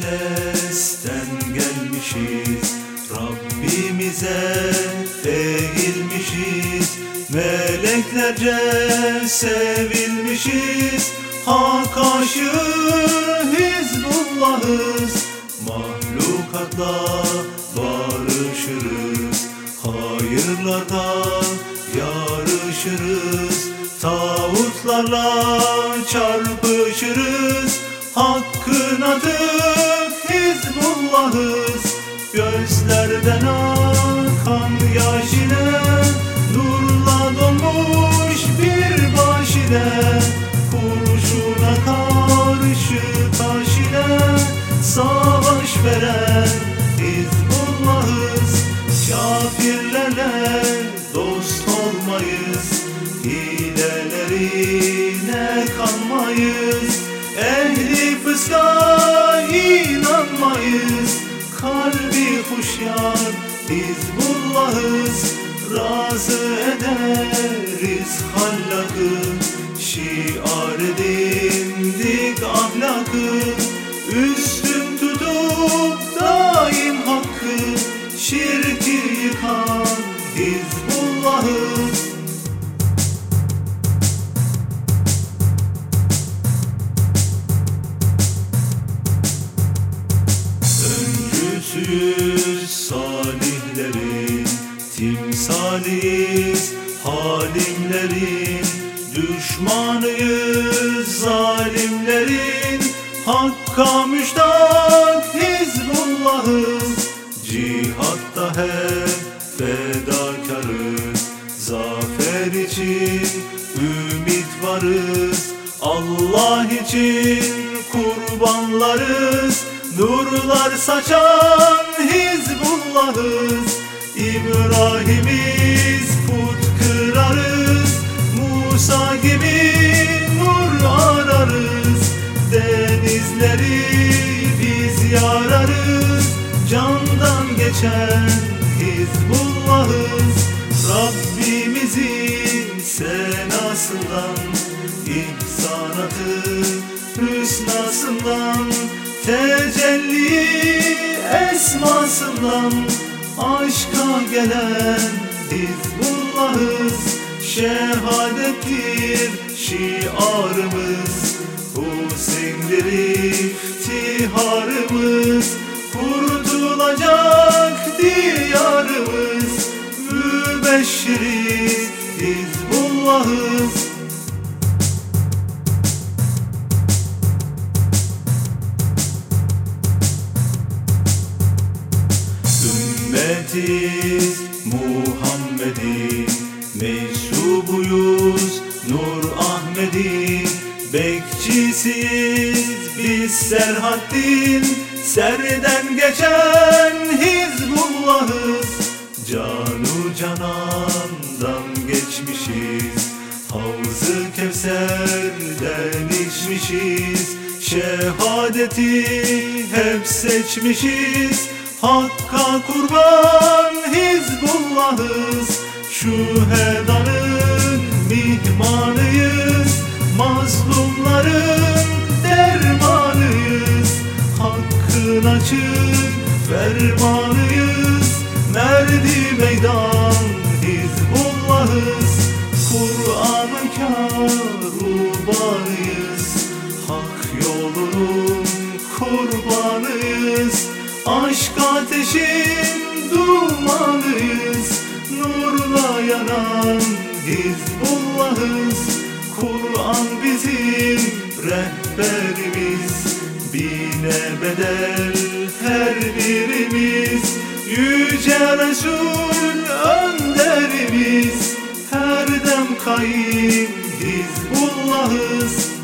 Celes'ten gelmişiz. Rabbimize eğilmişiz. Meleklerce sevilmişiz. Hak aşığı Hizbullah'ız Mahlukatla barışırız. Hayırlarda yarışırız. Tağutlarla çarpışırız. Hakkın adı Hizbullah'ız Gözlerden akan yaş ile Nurla dolmuş bir baş ile Kurşuna karşı taş ile Savaş veren Hizbullah'ız Kafirlerle Hizbullah'ız Razı ederiz. Hallakı Şiar edindik ahlakı. Üstün tutup daim hakkı Şirki yıkan Hizbullah'ız Öncüsüz Timsaliyiz halimlerin Düşmanıyız zalimlerin. Hakka müştak Hizbullah'ız Cihatta hep fedakarız. Zafer için ümit varız Allah için kurbanlarız. Nurlar saçan Hizbullah'ız İbrahim'iz put kırarız. Musa gibi nur ararız. Denizleri biz yararız. Candan geçen Hizbullah'ız. Rabbimizin senasından ihsanatı hüsnasından Tecelli esmasından Aşka gelen Hizbullah'ız Şehadettir şiarımız. Hüseyin'dir iftiharımız. Kurtulacak diyarımız. Mübeşşiriz Hizbullah'ız Ümmetiz Muhammed'in Mensubuyuz Nur Ahmet'in Bekçisiyiz biz Serhaddin Serden geçen Hizbullah'ız. Canu canandan geçmişiz Havzı Kevser'den içmişiz. Şehadeti hep seçmişiz Hakka kurban Hizbullah'ız. Şu hedanın mihmanıyız. Mazlumların dermanıyız. Hakkın açık fermanıyız. Merdi meydan Hizbullah'ız. Kârubanıyız. Hak ateşin dumanıyız Nurla yanan Hizbullah'ız. Kur'an bizim rehberimiz Bine bedel her birimiz. Yüce Resul önderimiz Her dem kayın Hizbullah'ız.